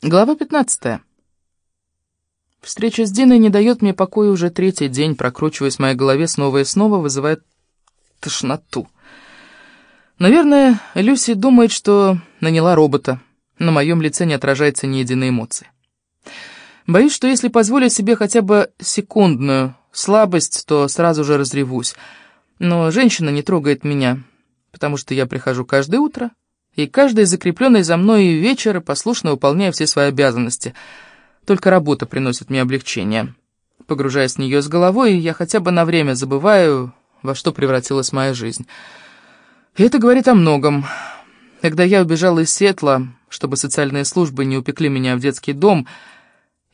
Глава 15. Встреча с Диной не дает мне покоя уже третий день, прокручиваясь в моей голове снова и снова, вызывает тошноту. Наверное, Люси думает, что наняла робота. На моем лице не отражается ни единой эмоции. Боюсь, что если позволю себе хотя бы секундную слабость, то сразу же разревусь. Но женщина не трогает меня, потому что я прихожу каждое утро, и каждый закрепленный за мной вечер послушно выполняя все свои обязанности. Только работа приносит мне облегчение. Погружаясь в нее с головой, я хотя бы на время забываю, во что превратилась моя жизнь. И это говорит о многом. Когда я убежала из Сетла, чтобы социальные службы не упекли меня в детский дом,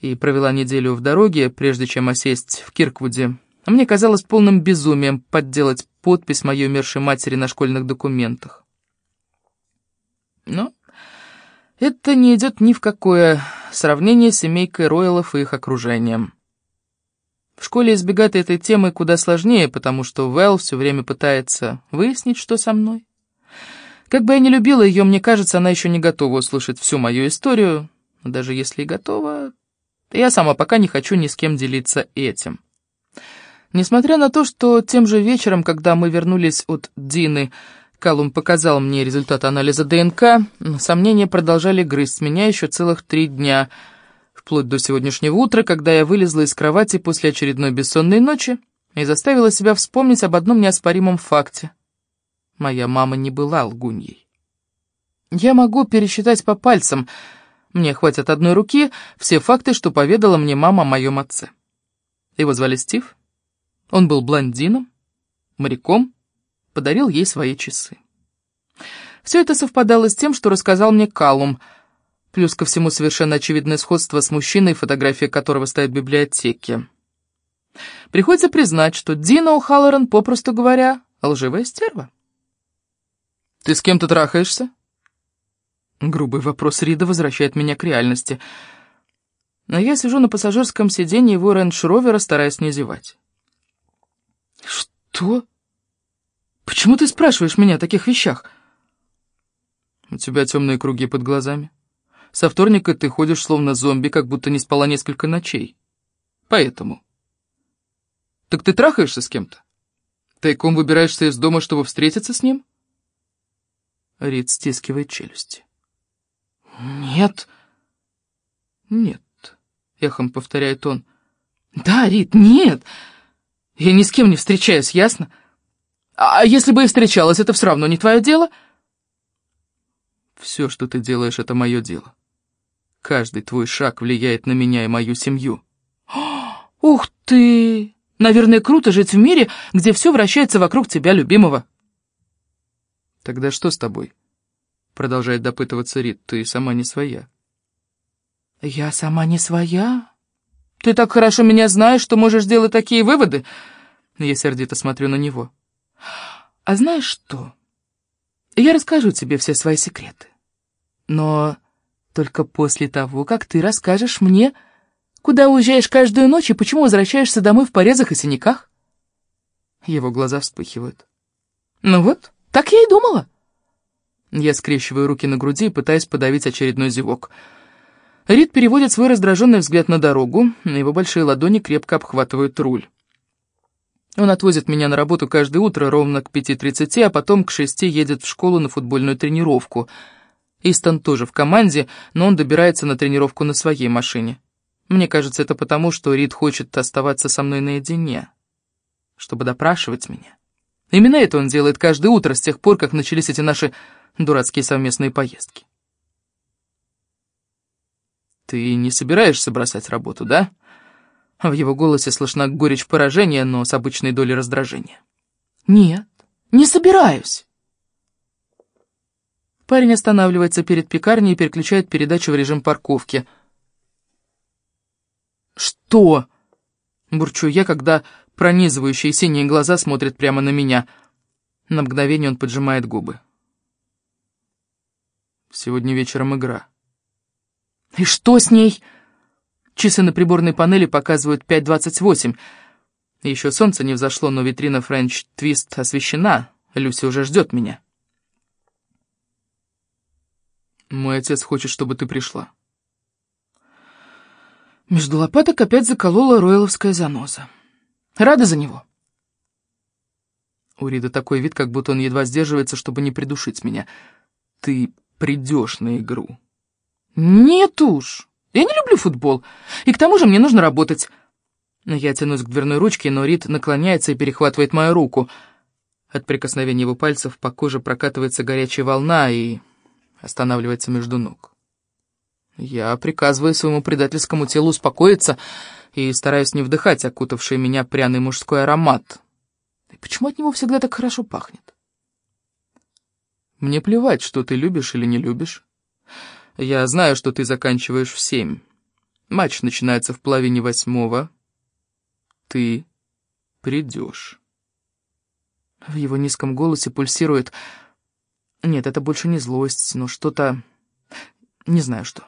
и провела неделю в дороге, прежде чем осесть в Кирквуде, мне казалось полным безумием подделать подпись моей умершей матери на школьных документах. Но это не идет ни в какое сравнение с семейкой Ройлов и их окружением. В школе избегать этой темы куда сложнее, потому что Вэл все время пытается выяснить, что со мной. Как бы я ни любила ее, мне кажется, она еще не готова услышать всю мою историю. Даже если и готова, я сама пока не хочу ни с кем делиться этим. Несмотря на то, что тем же вечером, когда мы вернулись от Дины, Калум показал мне результат анализа ДНК, сомнения продолжали грызть меня еще целых три дня, вплоть до сегодняшнего утра, когда я вылезла из кровати после очередной бессонной ночи и заставила себя вспомнить об одном неоспоримом факте. Моя мама не была лгуньей. Я могу пересчитать по пальцам, мне хватит одной руки, все факты, что поведала мне мама о моем отце. Его звали Стив, он был блондином, моряком, подарил ей свои часы. Все это совпадало с тем, что рассказал мне Калум, плюс ко всему совершенно очевидное сходство с мужчиной, фотография которого стоит в библиотеке. Приходится признать, что Дина О'Халлоран, попросту говоря, лживая стерва. «Ты с кем-то трахаешься?» Грубый вопрос Рида возвращает меня к реальности. Но я сижу на пассажирском сиденье его рейндж-ровера, стараясь не зевать. «Что?» Почему ты спрашиваешь меня о таких вещах? У тебя темные круги под глазами. Со вторника ты ходишь словно зомби, как будто не спала несколько ночей. Поэтому. Так ты трахаешься с кем-то? Тайком выбираешься из дома, чтобы встретиться с ним? Рид стискивает челюсти. Нет. Нет, эхом повторяет он. Да, Рид, нет. Я ни с кем не встречаюсь, ясно? — а если бы и встречалась, это все равно не твое дело?» «Все, что ты делаешь, это мое дело. Каждый твой шаг влияет на меня и мою семью». «Ух ты! Наверное, круто жить в мире, где все вращается вокруг тебя, любимого». «Тогда что с тобой?» Продолжает допытываться Рит. «Ты сама не своя». «Я сама не своя? Ты так хорошо меня знаешь, что можешь делать такие выводы?» Я сердито смотрю на него. А знаешь что? Я расскажу тебе все свои секреты. Но только после того, как ты расскажешь мне, куда уезжаешь каждую ночь и почему возвращаешься домой в порезах и синяках. Его глаза вспыхивают. Ну вот, так я и думала. Я скрещиваю руки на груди и пытаюсь подавить очередной зевок. Рид переводит свой раздраженный взгляд на дорогу, его большие ладони крепко обхватывают руль. Он отвозит меня на работу каждое утро ровно к 5.30, а потом к 6 едет в школу на футбольную тренировку. Истон тоже в команде, но он добирается на тренировку на своей машине. Мне кажется, это потому, что Рид хочет оставаться со мной наедине, чтобы допрашивать меня. Именно это он делает каждое утро с тех пор, как начались эти наши дурацкие совместные поездки. «Ты не собираешься бросать работу, да?» В его голосе слышна горечь поражения, но с обычной долей раздражения. «Нет, не собираюсь». Парень останавливается перед пекарней и переключает передачу в режим парковки. «Что?» — бурчу я, когда пронизывающие синие глаза смотрят прямо на меня. На мгновение он поджимает губы. «Сегодня вечером игра». «И что с ней?» Часы на приборной панели показывают 5.28. Еще солнце не взошло, но витрина French Twist освещена. Люси уже ждет меня. Мой отец хочет, чтобы ты пришла. Между лопаток опять заколола ройловская заноза. Рада за него. У Рида такой вид, как будто он едва сдерживается, чтобы не придушить меня. Ты придешь на игру. Нет уж, я не люблю футбол, и к тому же мне нужно работать. Я тянусь к дверной ручке, но Рид наклоняется и перехватывает мою руку. От прикосновения его пальцев по коже прокатывается горячая волна и останавливается между ног. Я приказываю своему предательскому телу успокоиться и стараюсь не вдыхать окутавший меня пряный мужской аромат. И почему от него всегда так хорошо пахнет? Мне плевать, что ты любишь или не любишь. Я знаю, что ты заканчиваешь в семь. Матч начинается в половине восьмого. Ты придешь. В его низком голосе пульсирует... Нет, это больше не злость, но что-то... Не знаю что.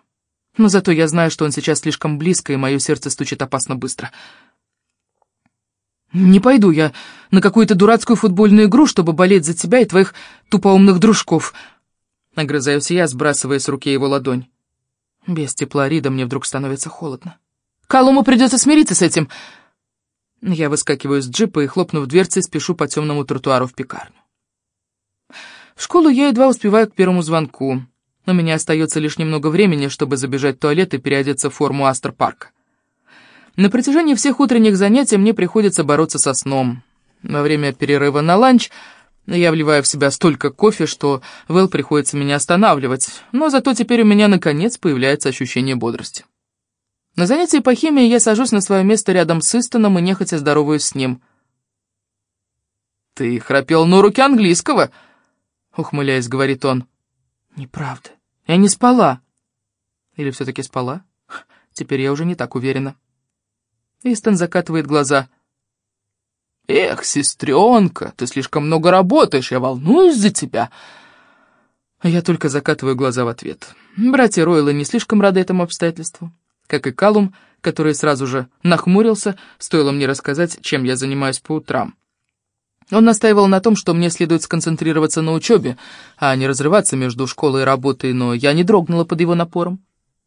Но зато я знаю, что он сейчас слишком близко, и мое сердце стучит опасно быстро. Не пойду я на какую-то дурацкую футбольную игру, чтобы болеть за тебя и твоих тупоумных дружков. Огрызаюсь я, сбрасывая с руки его ладонь. Без тепла Рида мне вдруг становится холодно. Колуму придется смириться с этим. Я выскакиваю с джипа и, хлопнув дверцей, спешу по темному тротуару в пекарню. В школу я едва успеваю к первому звонку. У меня остается лишь немного времени, чтобы забежать в туалет и переодеться в форму Астер-парка. На протяжении всех утренних занятий мне приходится бороться со сном. Во время перерыва на ланч я вливаю в себя столько кофе, что Вэл приходится меня останавливать, но зато теперь у меня наконец появляется ощущение бодрости. На занятии по химии я сажусь на свое место рядом с Истоном и нехотя здороваюсь с ним. «Ты храпел на уроке английского?» — ухмыляясь, говорит он. «Неправда. Я не спала». Или все-таки спала? Теперь я уже не так уверена. Истон закатывает глаза. «Эх, сестренка, ты слишком много работаешь, я волнуюсь за тебя». Я только закатываю глаза в ответ. Братья Ройлы не слишком рады этому обстоятельству. Как и Калум, который сразу же нахмурился, стоило мне рассказать, чем я занимаюсь по утрам. Он настаивал на том, что мне следует сконцентрироваться на учебе, а не разрываться между школой и работой, но я не дрогнула под его напором.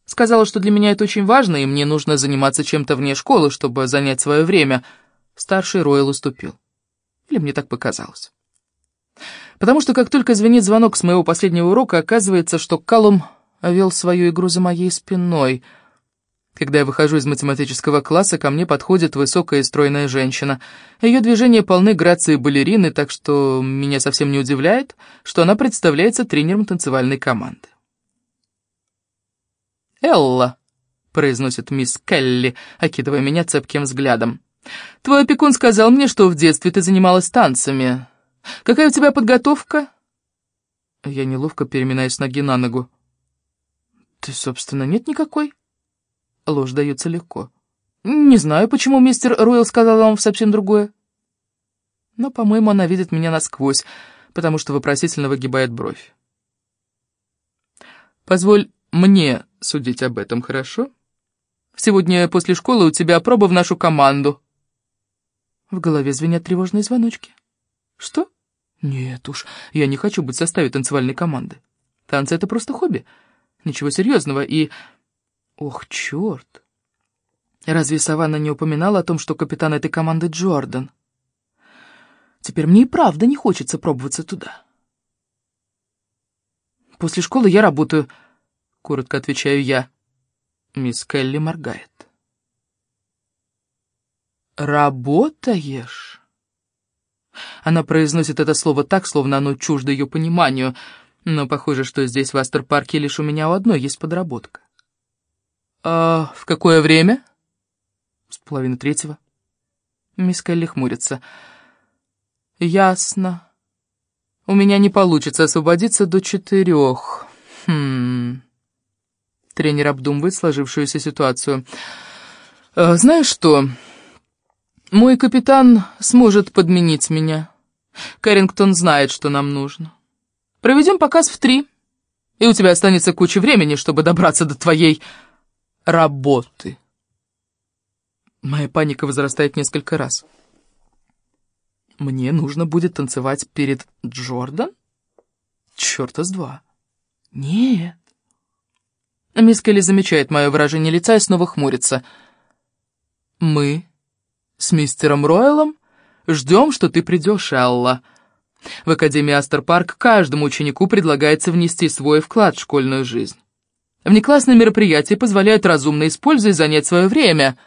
Сказала, что для меня это очень важно, и мне нужно заниматься чем-то вне школы, чтобы занять свое время. Старший Ройл уступил. Или мне так показалось. Потому что как только звенит звонок с моего последнего урока, оказывается, что Калум вел свою игру за моей спиной — когда я выхожу из математического класса, ко мне подходит высокая и стройная женщина. Ее движения полны грации балерины, так что меня совсем не удивляет, что она представляется тренером танцевальной команды. «Элла», — произносит мисс Келли, окидывая меня цепким взглядом. «Твой опекун сказал мне, что в детстве ты занималась танцами. Какая у тебя подготовка?» Я неловко переминаюсь ноги на ногу. «Ты, собственно, нет никакой?» Ложь дается легко. Не знаю, почему мистер Ройл сказал вам совсем другое. Но, по-моему, она видит меня насквозь, потому что вопросительно выгибает бровь. Позволь мне судить об этом, хорошо? Сегодня после школы у тебя проба в нашу команду. В голове звенят тревожные звоночки. Что? Нет уж, я не хочу быть в составе танцевальной команды. Танцы — это просто хобби. Ничего серьезного, и Ох, черт! Разве Саванна не упоминала о том, что капитан этой команды Джордан? Теперь мне и правда не хочется пробоваться туда. После школы я работаю, коротко отвечаю я. Мисс Келли моргает. «Работаешь?» Она произносит это слово так, словно оно чуждо ее пониманию, но похоже, что здесь, в Астер-парке, лишь у меня у одной есть подработка. «А в какое время?» «С половины третьего». Мисс Келли хмурится. «Ясно. У меня не получится освободиться до четырех. Хм...» Тренер обдумывает сложившуюся ситуацию. «А, «Знаешь что? Мой капитан сможет подменить меня. Кэррингтон знает, что нам нужно. Проведем показ в три, и у тебя останется куча времени, чтобы добраться до твоей...» работы. Моя паника возрастает несколько раз. Мне нужно будет танцевать перед Джордан? Чёрта с два. Нет. Мисс Келли замечает мое выражение лица и снова хмурится — Мы с мистером Ройлом ждем, что ты придешь, Алла. В Академии Астер Парк каждому ученику предлагается внести свой вклад в школьную жизнь. Внеклассные мероприятия позволяют разумно использовать занять свое время.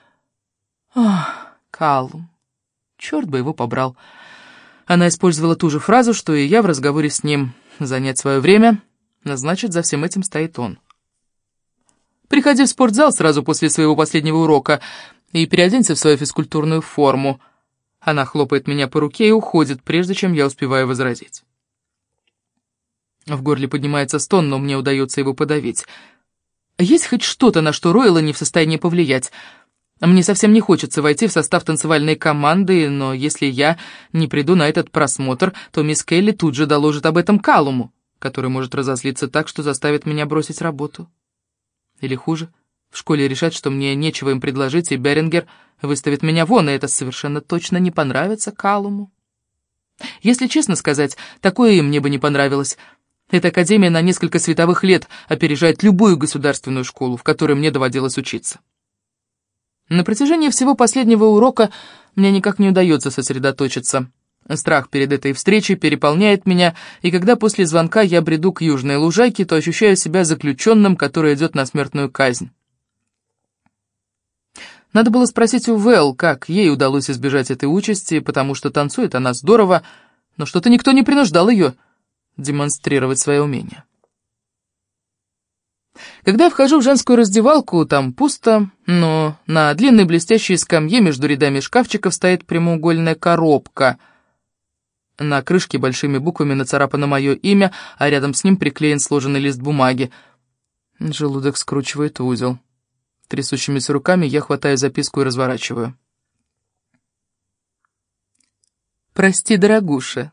Ах, Калум, черт бы его побрал. Она использовала ту же фразу, что и я в разговоре с ним. Занять свое время, значит, за всем этим стоит он. Приходи в спортзал сразу после своего последнего урока и переоденься в свою физкультурную форму. Она хлопает меня по руке и уходит, прежде чем я успеваю возразить. В горле поднимается стон, но мне удается его подавить. Есть хоть что-то, на что Ройла не в состоянии повлиять? Мне совсем не хочется войти в состав танцевальной команды, но если я не приду на этот просмотр, то мисс Келли тут же доложит об этом Калуму, который может разозлиться так, что заставит меня бросить работу. Или хуже, в школе решат, что мне нечего им предложить, и Берингер выставит меня вон, и это совершенно точно не понравится Калуму. Если честно сказать, такое и мне бы не понравилось. Эта академия на несколько световых лет опережает любую государственную школу, в которой мне доводилось учиться. На протяжении всего последнего урока мне никак не удается сосредоточиться. Страх перед этой встречей переполняет меня, и когда после звонка я бреду к южной лужайке, то ощущаю себя заключенным, который идет на смертную казнь. Надо было спросить у Вэл, как ей удалось избежать этой участи, потому что танцует она здорово, но что-то никто не принуждал ее демонстрировать свое умение. Когда я вхожу в женскую раздевалку, там пусто, но на длинной блестящей скамье между рядами шкафчиков стоит прямоугольная коробка. На крышке большими буквами нацарапано мое имя, а рядом с ним приклеен сложенный лист бумаги. Желудок скручивает узел. Трясущимися руками я хватаю записку и разворачиваю. «Прости, дорогуша,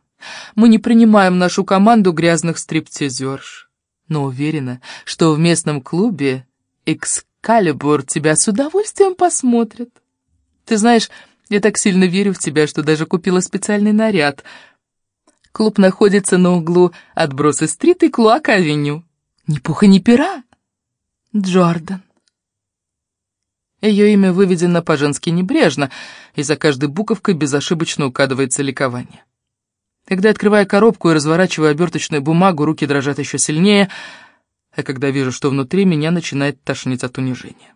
мы не принимаем нашу команду грязных стриптизерш но уверена, что в местном клубе «Экскалибур» тебя с удовольствием посмотрят. Ты знаешь, я так сильно верю в тебя, что даже купила специальный наряд. Клуб находится на углу Отбросы-стрит и Клуак-авеню. Ни пуха, ни пера. Джордан. Ее имя выведено по-женски небрежно, и за каждой буковкой безошибочно угадывается ликование. Когда открываю коробку и разворачиваю оберточную бумагу, руки дрожат еще сильнее, а когда вижу, что внутри, меня начинает тошнить от унижения.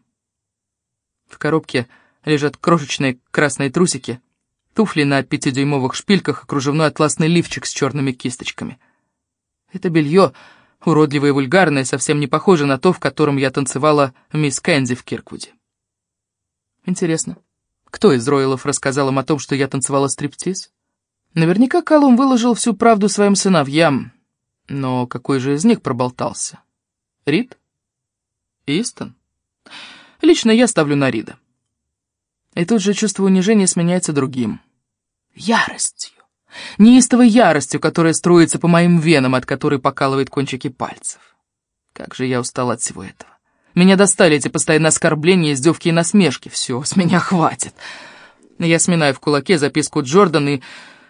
В коробке лежат крошечные красные трусики, туфли на пятидюймовых шпильках и кружевной атласный лифчик с черными кисточками. Это белье, уродливое и вульгарное, совсем не похоже на то, в котором я танцевала мисс Кэнди в Кирквуде. Интересно, кто из Ройлов рассказал им о том, что я танцевала стриптиз? Наверняка Калум выложил всю правду своим сыновьям, но какой же из них проболтался? Рид? Истон? Лично я ставлю на Рида. И тут же чувство унижения сменяется другим. Яростью. Неистовой яростью, которая струится по моим венам, от которой покалывает кончики пальцев. Как же я устал от всего этого. Меня достали эти постоянные оскорбления, издевки и насмешки. Все, с меня хватит. Я сминаю в кулаке записку Джордан и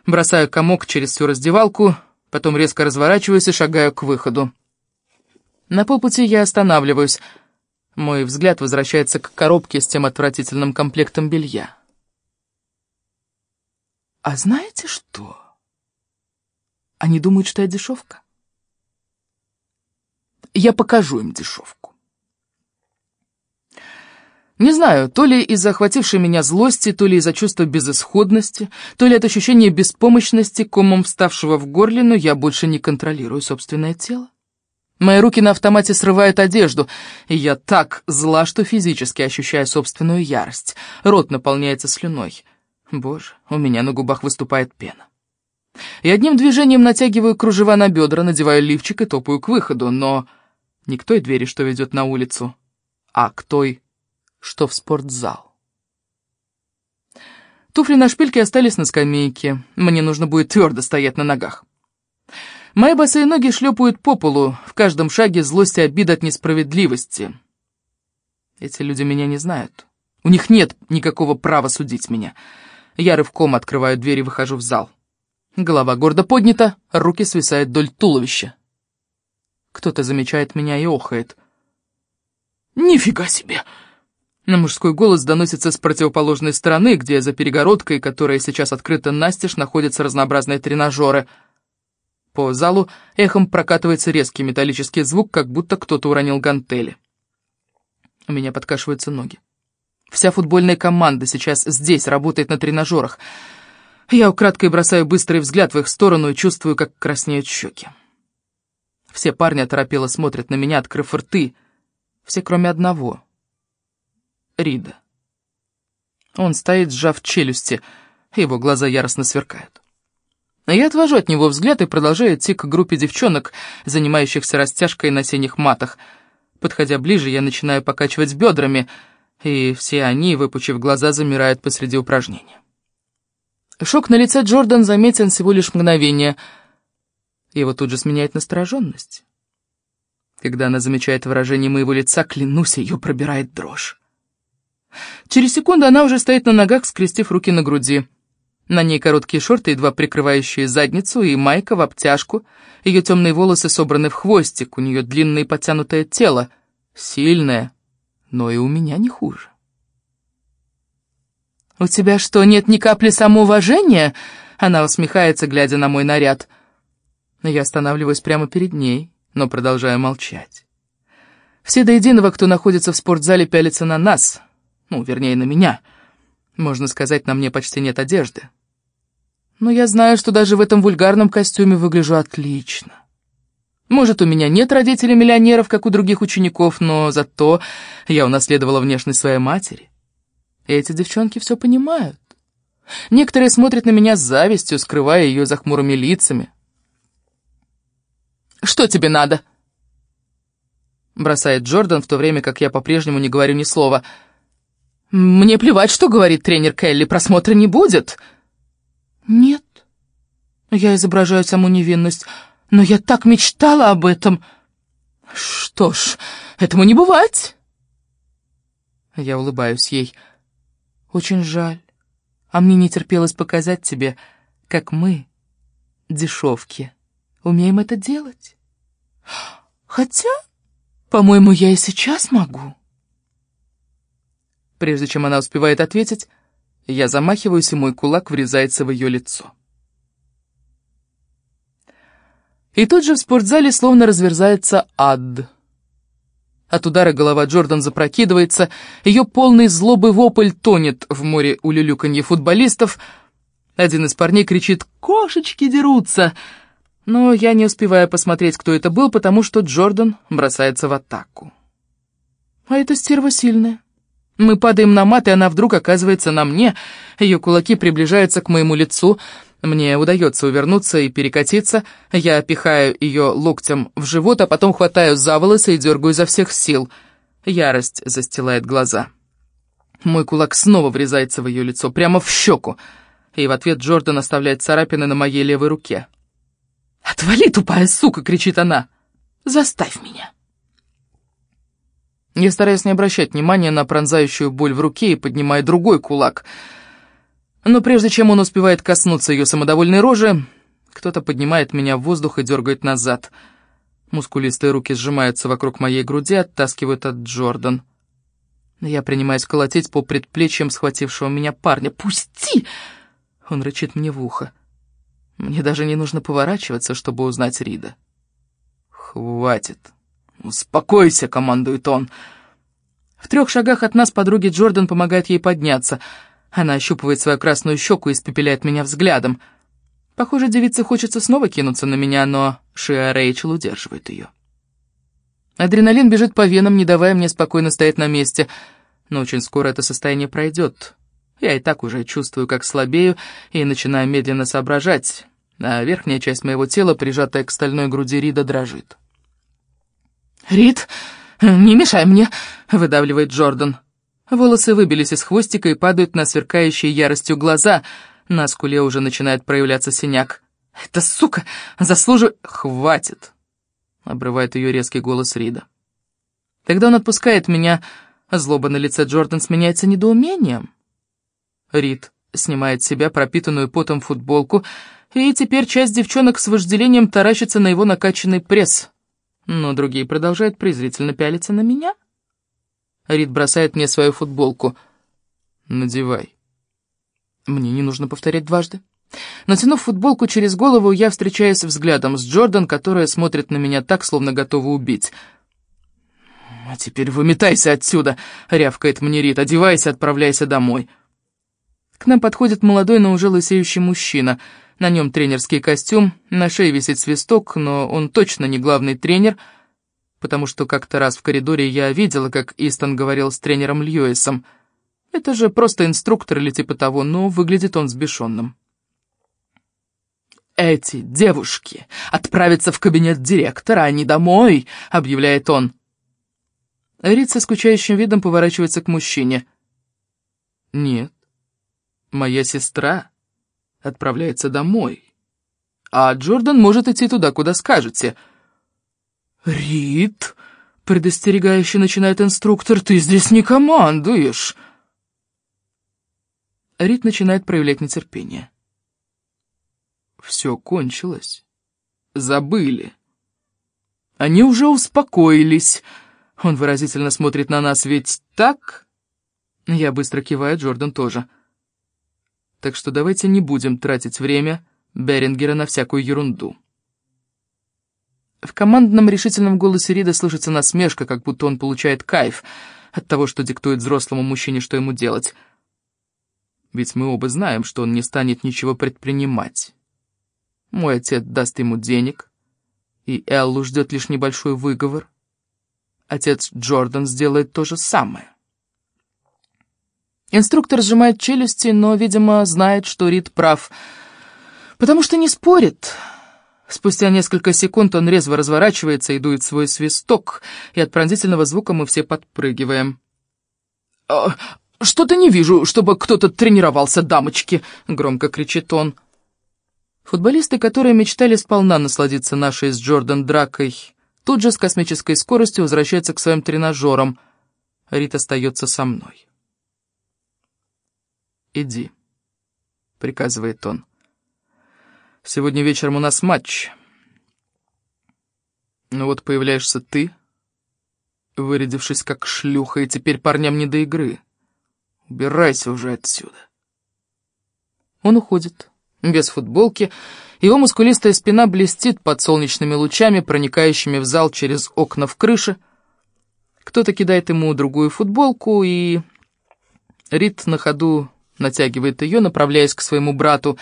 бросаю комок через всю раздевалку, потом резко разворачиваюсь и шагаю к выходу. На полпути я останавливаюсь. Мой взгляд возвращается к коробке с тем отвратительным комплектом белья. А знаете что? Они думают, что я дешевка. Я покажу им дешевку. Не знаю, то ли из-за охватившей меня злости, то ли из-за чувства безысходности, то ли от ощущения беспомощности, комом вставшего в горле, но я больше не контролирую собственное тело. Мои руки на автомате срывают одежду, и я так зла, что физически ощущаю собственную ярость. Рот наполняется слюной. Боже, у меня на губах выступает пена. И одним движением натягиваю кружева на бедра, надеваю лифчик и топаю к выходу, но не к той двери, что ведет на улицу, а к той, что в спортзал. Туфли на шпильке остались на скамейке. Мне нужно будет твердо стоять на ногах. Мои босые ноги шлепают по полу, в каждом шаге злость и обида от несправедливости. Эти люди меня не знают. У них нет никакого права судить меня. Я рывком открываю дверь и выхожу в зал. Голова гордо поднята, руки свисают вдоль туловища. Кто-то замечает меня и охает. «Нифига себе!» На мужской голос доносится с противоположной стороны, где за перегородкой, которая сейчас открыта настежь, находятся разнообразные тренажеры. По залу эхом прокатывается резкий металлический звук, как будто кто-то уронил гантели. У меня подкашиваются ноги. Вся футбольная команда сейчас здесь, работает на тренажерах. Я украдкой бросаю быстрый взгляд в их сторону и чувствую, как краснеют щеки. Все парни оторопело смотрят на меня, открыв рты. Все, кроме одного. Рида. Он стоит, сжав челюсти, его глаза яростно сверкают. Я отвожу от него взгляд и продолжаю идти к группе девчонок, занимающихся растяжкой на синих матах. Подходя ближе, я начинаю покачивать бедрами, и все они, выпучив глаза, замирают посреди упражнения. Шок на лице Джордан заметен всего лишь мгновение. Его тут же сменяет настороженность. Когда она замечает выражение моего лица, клянусь, ее пробирает дрожь. Через секунду она уже стоит на ногах, скрестив руки на груди. На ней короткие шорты, едва прикрывающие задницу, и майка в обтяжку. Ее темные волосы собраны в хвостик, у нее длинное подтянутое тело. Сильное, но и у меня не хуже. «У тебя что, нет ни капли самоуважения?» Она усмехается, глядя на мой наряд. Я останавливаюсь прямо перед ней, но продолжаю молчать. Все до единого, кто находится в спортзале, пялятся на нас. Ну, вернее, на меня. Можно сказать, на мне почти нет одежды. Но я знаю, что даже в этом вульгарном костюме выгляжу отлично. Может, у меня нет родителей-миллионеров, как у других учеников, но зато я унаследовала внешность своей матери. Эти девчонки все понимают. Некоторые смотрят на меня с завистью, скрывая ее за хмурыми лицами. «Что тебе надо?» Бросает Джордан, в то время как я по-прежнему не говорю ни слова. «Мне плевать, что говорит тренер Келли, просмотра не будет». «Нет». Я изображаю саму невинность. «Но я так мечтала об этом». «Что ж, этому не бывать». Я улыбаюсь ей. Очень жаль. А мне не терпелось показать тебе, как мы, дешевки, умеем это делать. Хотя, по-моему, я и сейчас могу. Прежде чем она успевает ответить, я замахиваюсь, и мой кулак врезается в ее лицо. И тут же в спортзале словно разверзается ад — от удара голова Джордан запрокидывается, ее полный злобы вопль тонет в море улюлюканье футболистов. Один из парней кричит «Кошечки дерутся!» Но я не успеваю посмотреть, кто это был, потому что Джордан бросается в атаку. А эта стерва сильная. Мы падаем на мат, и она вдруг оказывается на мне. Ее кулаки приближаются к моему лицу — мне удается увернуться и перекатиться, я пихаю ее локтем в живот, а потом хватаю за волосы и дергаю изо всех сил. Ярость застилает глаза. Мой кулак снова врезается в ее лицо, прямо в щеку, и в ответ Джордан оставляет царапины на моей левой руке. «Отвали, тупая сука!» — кричит она. «Заставь меня!» Я стараюсь не обращать внимания на пронзающую боль в руке и поднимаю другой кулак — но прежде чем он успевает коснуться ее самодовольной рожи, кто-то поднимает меня в воздух и дергает назад. Мускулистые руки сжимаются вокруг моей груди, оттаскивают от Джордан. Я принимаюсь колотить по предплечьям схватившего меня парня. «Пусти!» Он рычит мне в ухо. Мне даже не нужно поворачиваться, чтобы узнать Рида. «Хватит! Успокойся!» — командует он. В трех шагах от нас подруги Джордан помогает ей подняться — она ощупывает свою красную щеку и испепеляет меня взглядом. Похоже, девице хочется снова кинуться на меня, но Шиа Рэйчел удерживает ее. Адреналин бежит по венам, не давая мне спокойно стоять на месте, но очень скоро это состояние пройдет. Я и так уже чувствую, как слабею, и начинаю медленно соображать, а верхняя часть моего тела, прижатая к стальной груди Рида, дрожит. «Рид, не мешай мне!» — выдавливает Джордан. Волосы выбились из хвостика и падают на сверкающие яростью глаза. На скуле уже начинает проявляться синяк. «Это сука! Заслуживает...» «Хватит!» — обрывает ее резкий голос Рида. Тогда он отпускает меня, злоба на лице Джордан сменяется недоумением. Рид снимает с себя пропитанную потом футболку, и теперь часть девчонок с вожделением таращится на его накачанный пресс. Но другие продолжают презрительно пялиться на меня. Рид бросает мне свою футболку. «Надевай». Мне не нужно повторять дважды. Натянув футболку через голову, я встречаюсь взглядом с Джордан, которая смотрит на меня так, словно готова убить. «А теперь выметайся отсюда!» — рявкает мне Рит. «Одевайся, отправляйся домой!» К нам подходит молодой, но уже лысеющий мужчина. На нем тренерский костюм, на шее висит свисток, но он точно не главный тренер, потому что как-то раз в коридоре я видела, как Истон говорил с тренером Льюисом. Это же просто инструктор или типа того, но выглядит он взбешенным. «Эти девушки отправятся в кабинет директора, а не домой», — объявляет он. Рид со скучающим видом поворачивается к мужчине. «Нет, моя сестра отправляется домой, а Джордан может идти туда, куда скажете». «Рид», — предостерегающе начинает инструктор, — «ты здесь не командуешь». Рид начинает проявлять нетерпение. Все кончилось. Забыли. Они уже успокоились. Он выразительно смотрит на нас, ведь так? Я быстро киваю, Джордан тоже. Так что давайте не будем тратить время Берингера на всякую ерунду. В командном решительном голосе Рида слышится насмешка, как будто он получает кайф от того, что диктует взрослому мужчине, что ему делать. Ведь мы оба знаем, что он не станет ничего предпринимать. Мой отец даст ему денег, и Эллу ждет лишь небольшой выговор. Отец Джордан сделает то же самое. Инструктор сжимает челюсти, но, видимо, знает, что Рид прав, потому что не спорит. Спустя несколько секунд он резво разворачивается и дует свой свисток, и от пронзительного звука мы все подпрыгиваем. «А, «Что-то не вижу, чтобы кто-то тренировался, дамочки!» — громко кричит он. Футболисты, которые мечтали сполна насладиться нашей с Джордан дракой, тут же с космической скоростью возвращаются к своим тренажерам. Рит остается со мной. «Иди», — приказывает он. «Сегодня вечером у нас матч. Ну вот появляешься ты, вырядившись как шлюха, и теперь парням не до игры. Убирайся уже отсюда». Он уходит без футболки, его мускулистая спина блестит под солнечными лучами, проникающими в зал через окна в крыше. Кто-то кидает ему другую футболку, и Рид на ходу натягивает ее, направляясь к своему брату.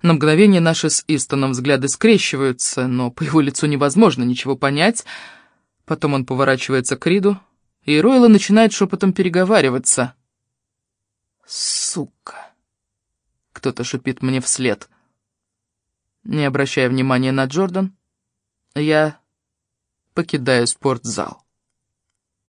На мгновение наши с Истоном взгляды скрещиваются, но по его лицу невозможно ничего понять. Потом он поворачивается к Риду, и Ройла начинает шепотом переговариваться. «Сука!» кто-то шипит мне вслед. Не обращая внимания на Джордан, я покидаю спортзал.